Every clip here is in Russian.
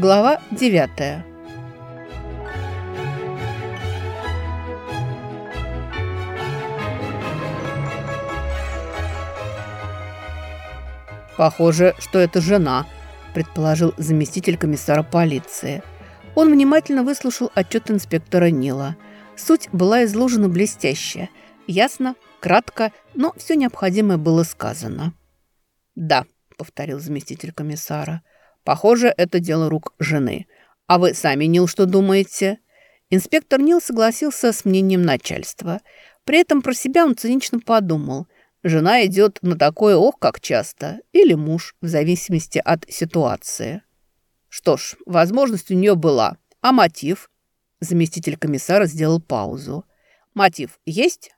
Глава 9 «Похоже, что это жена», – предположил заместитель комиссара полиции. Он внимательно выслушал отчет инспектора Нила. Суть была изложена блестяще. Ясно, кратко, но все необходимое было сказано. «Да», – повторил заместитель комиссара, – «похоже, это дело рук жены. А вы сами, Нил, что думаете?» Инспектор Нил согласился с мнением начальства. При этом про себя он цинично подумал – Жена идет на такое ох как часто, или муж, в зависимости от ситуации. Что ж, возможность у нее была. А мотив? Заместитель комиссара сделал паузу. Мотив есть?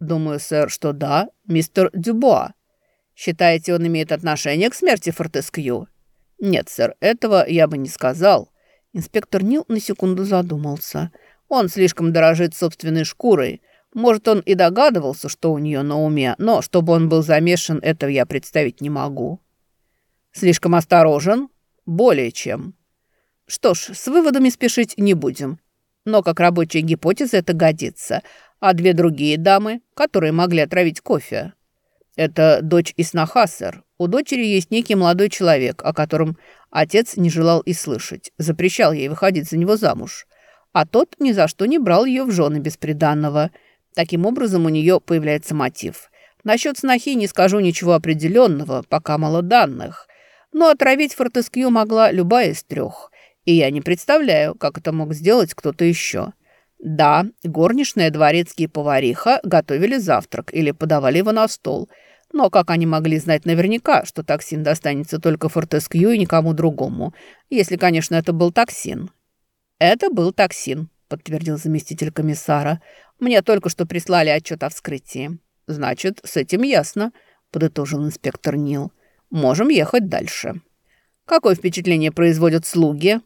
Думаю, сэр, что да, мистер Дюбуа. Считаете, он имеет отношение к смерти Фортескью? Нет, сэр, этого я бы не сказал. Инспектор Нил на секунду задумался. Он слишком дорожит собственной шкурой, может, он и догадывался, что у нее на уме, но чтобы он был замешан, этого я представить не могу. Слишком осторожен? Более чем. Что ж, с выводами спешить не будем. Но как рабочая гипотеза это годится. А две другие дамы, которые могли отравить кофе? Это дочь и сноха, сэр. У дочери есть некий молодой человек, о котором отец не желал и слышать. Запрещал ей выходить за него замуж. А тот ни за что не брал ее в жены бесприданного – Таким образом, у нее появляется мотив. Насчет снохи не скажу ничего определенного, пока мало данных. Но отравить Фортескью могла любая из трех. И я не представляю, как это мог сделать кто-то еще. Да, горничная, дворецкий и повариха готовили завтрак или подавали его на стол. Но как они могли знать наверняка, что токсин достанется только Фортескью и никому другому? Если, конечно, это был токсин. Это был токсин, подтвердил заместитель комиссара. Мне только что прислали отчет о вскрытии». «Значит, с этим ясно», – подытожил инспектор Нил. «Можем ехать дальше». «Какое впечатление производят слуги?»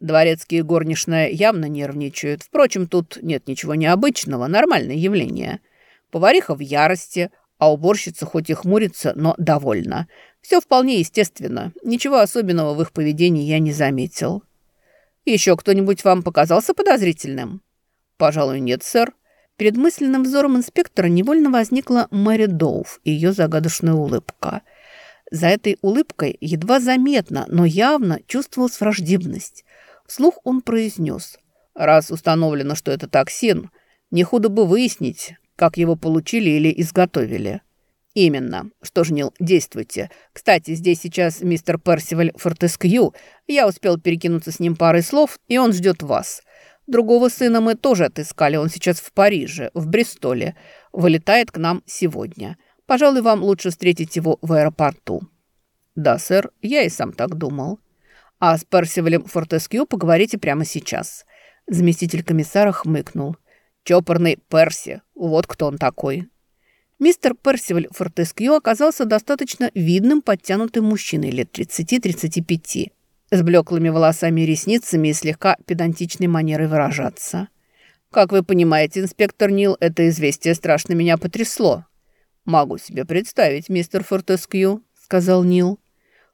Дворецкие горничные явно нервничают. Впрочем, тут нет ничего необычного, нормальное явление. Повариха в ярости, а уборщица хоть и хмурится, но довольна. Все вполне естественно. Ничего особенного в их поведении я не заметил. Еще кто-нибудь вам показался подозрительным? Пожалуй, нет, сэр. Перед мысленным взором инспектора невольно возникла Мэри Доуф и ее загадочная улыбка. За этой улыбкой едва заметно, но явно чувствовалась враждебность. Вслух он произнес. «Раз установлено, что это токсин, не худо бы выяснить, как его получили или изготовили». «Именно. Что ж, Нил, действуйте. Кстати, здесь сейчас мистер Персиваль Фортескью. Я успел перекинуться с ним парой слов, и он ждет вас. Другого сына мы тоже отыскали. Он сейчас в Париже, в Бристоле. Вылетает к нам сегодня. Пожалуй, вам лучше встретить его в аэропорту». «Да, сэр, я и сам так думал». «А с Персивалем Фортескью поговорите прямо сейчас». Заместитель комиссара хмыкнул. «Чопорный Перси. Вот кто он такой». Мистер Персиваль Фортескью оказался достаточно видным, подтянутым мужчиной лет 30-35 с блеклыми волосами и ресницами и слегка педантичной манерой выражаться. «Как вы понимаете, инспектор Нил, это известие страшно меня потрясло». «Могу себе представить, мистер Фортескью», — сказал Нил.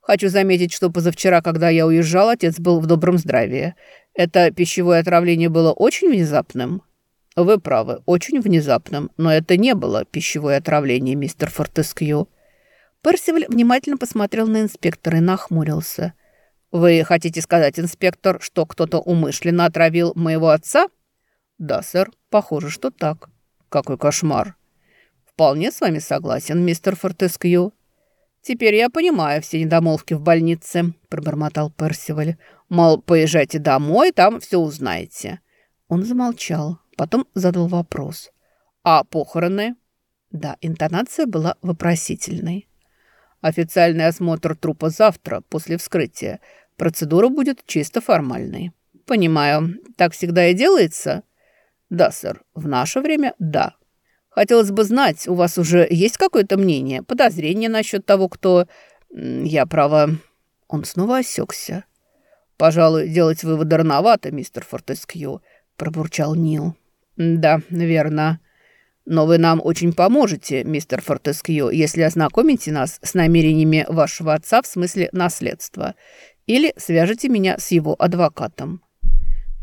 «Хочу заметить, что позавчера, когда я уезжал, отец был в добром здравии. Это пищевое отравление было очень внезапным». «Вы правы, очень внезапным, но это не было пищевое отравление, мистер Фортескью». Персиваль внимательно посмотрел на инспектора и нахмурился – «Вы хотите сказать, инспектор, что кто-то умышленно отравил моего отца?» «Да, сэр, похоже, что так. Какой кошмар!» «Вполне с вами согласен, мистер Фортескью». «Теперь я понимаю все недомолвки в больнице», – пробормотал Персиваль. «Мол, поезжайте домой, там все узнаете». Он замолчал, потом задал вопрос. «А похороны?» Да, интонация была вопросительной. «Официальный осмотр трупа завтра, после вскрытия. Процедура будет чисто формальной. Понимаю. Так всегда и делается? Да, сэр. В наше время – да. Хотелось бы знать, у вас уже есть какое-то мнение, подозрение насчет того, кто... Я, право... Он снова осекся. «Пожалуй, делать выводы рановато, мистер Фортескью», – пробурчал Нил. «Да, верно. Но вы нам очень поможете, мистер Фортескью, если ознакомите нас с намерениями вашего отца в смысле наследства. или свяжете меня с его адвокатом.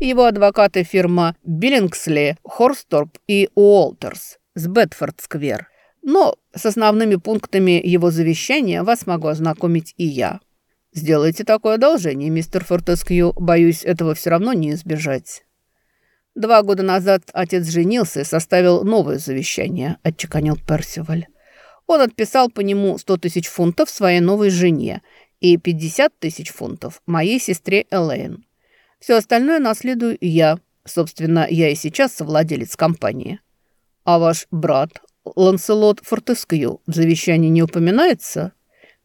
Его адвокаты фирма Биллингсли, Хорсторп и Уолтерс с Бетфорд-сквер. Но с основными пунктами его завещания вас могу ознакомить и я. Сделайте такое одолжение, мистер Фортескью. Боюсь, этого все равно не избежать. Два года назад отец женился и составил новое завещание, отчеканил Персиваль. Он отписал по нему 100 тысяч фунтов своей новой жене и 50 тысяч фунтов моей сестре Элейн. Все остальное наследую я. Собственно, я и сейчас совладелец компании. А ваш брат, Ланселот Фортескью, в завещании не упоминается?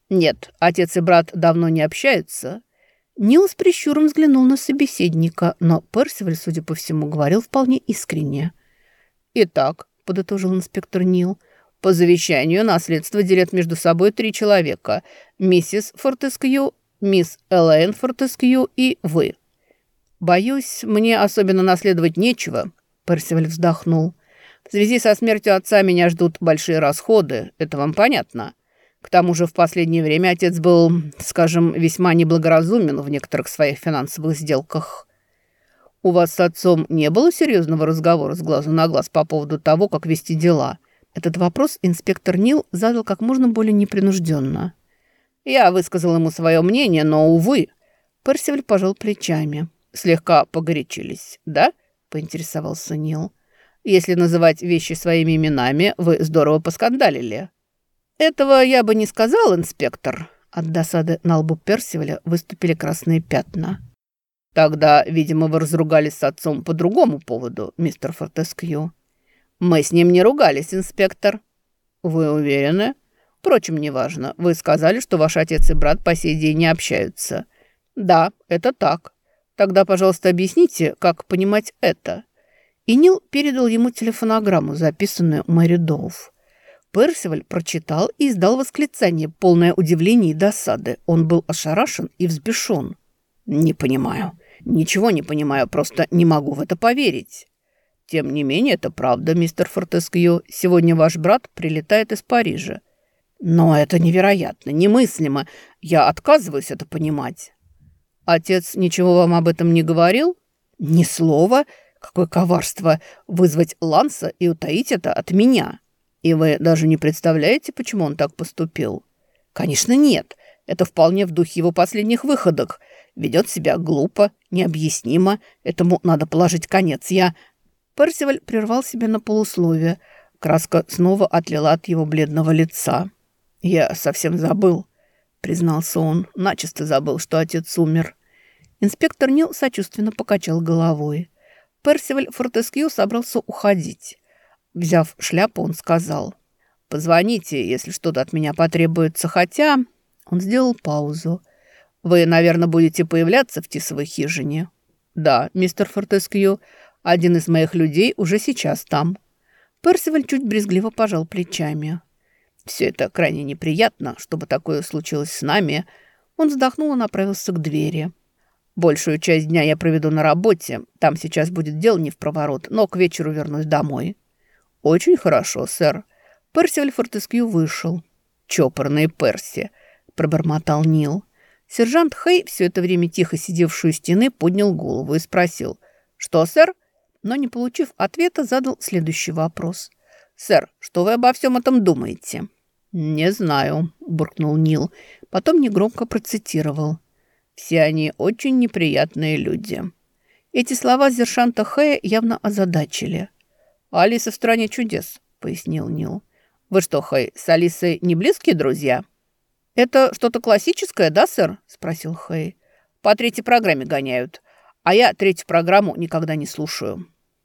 Нет, отец и брат давно не общаются. Нил с прищуром взглянул на собеседника, но Персиваль, судя по всему, говорил вполне искренне. «Итак», — подытожил инспектор Нил, — «по завещанию наследство делят между собой три человека — миссис Фортескью, мисс Элейн Фортескью и вы. «Боюсь, мне особенно наследовать нечего», — Персиваль вздохнул. «В связи со смертью отца меня ждут большие расходы. Это вам понятно? К тому же в последнее время отец был, скажем, весьма неблагоразумен в некоторых своих финансовых сделках». «У вас с отцом не было серьезного разговора с глазу на глаз по поводу того, как вести дела?» Этот вопрос инспектор Нил задал как можно более непринужденно. «Я высказал ему свое мнение, но, увы...» Персиваль пожал плечами слегка погорячились, да?» – поинтересовался Нил. «Если называть вещи своими именами, вы здорово поскандалили». «Этого я бы не сказал, инспектор». От досады на лбу Персиваля выступили красные пятна. «Тогда, видимо, вы разругались с отцом по другому поводу, мистер Фортескью». «Мы с ним не ругались, инспектор». «Вы уверены?» «Впрочем, неважно. Вы сказали, что ваш отец и брат по сей день не общаются». «Да, это так. Тогда, пожалуйста, объясните, как понимать это». И Нил передал ему телефонограмму, записанную Мэри Доуф. Персиваль прочитал и издал восклицание, полное удивления и досады. Он был ошарашен и взбешен. «Не понимаю. Ничего не понимаю, просто не могу в это поверить». «Тем не менее, это правда, мистер Фортескью. Сегодня ваш брат прилетает из Парижа». «Но это невероятно, немыслимо. Я отказываюсь это понимать». Отец ничего вам об этом не говорил? Ни слова. Какое коварство вызвать Ланса и утаить это от меня. И вы даже не представляете, почему он так поступил? Конечно, нет. Это вполне в духе его последних выходок. Ведет себя глупо, необъяснимо. Этому надо положить конец. Я... Персиваль прервал себя на полусловие. Краска снова отлила от его бледного лица. «Я совсем забыл», — признался он. «Начисто забыл, что отец умер. Инспектор Нил сочувственно покачал головой. Персиваль Фортескью собрался уходить. Взяв шляпу, он сказал, «Позвоните, если что-то от меня потребуется, хотя...» Он сделал паузу. «Вы, наверное, будете появляться в Тисовой хижине?» «Да, мистер Фортескью, один из моих людей уже сейчас там». Персиваль чуть брезгливо пожал плечами. «Все это крайне неприятно, чтобы такое случилось с нами». Он вздохнул и направился к двери. Большую часть дня я проведу на работе. Там сейчас будет дел не в проворот, но к вечеру вернусь домой». «Очень хорошо, сэр». Перси Фортескью вышел. «Чопорные Перси», — пробормотал Нил. Сержант Хей, все это время тихо сидевший у стены, поднял голову и спросил. «Что, сэр?» Но, не получив ответа, задал следующий вопрос. «Сэр, что вы обо всем этом думаете?» «Не знаю», — буркнул Нил. Потом негромко процитировал. Все они очень неприятные люди». Эти слова сержанта Хэя явно озадачили. «Алиса в стране чудес», — пояснил Нил. «Вы что, Хэй, с Алисой не близкие друзья?» «Это что-то классическое, да, сэр?» — спросил Хэй. «По третьей программе гоняют, а я третью программу никогда не слушаю».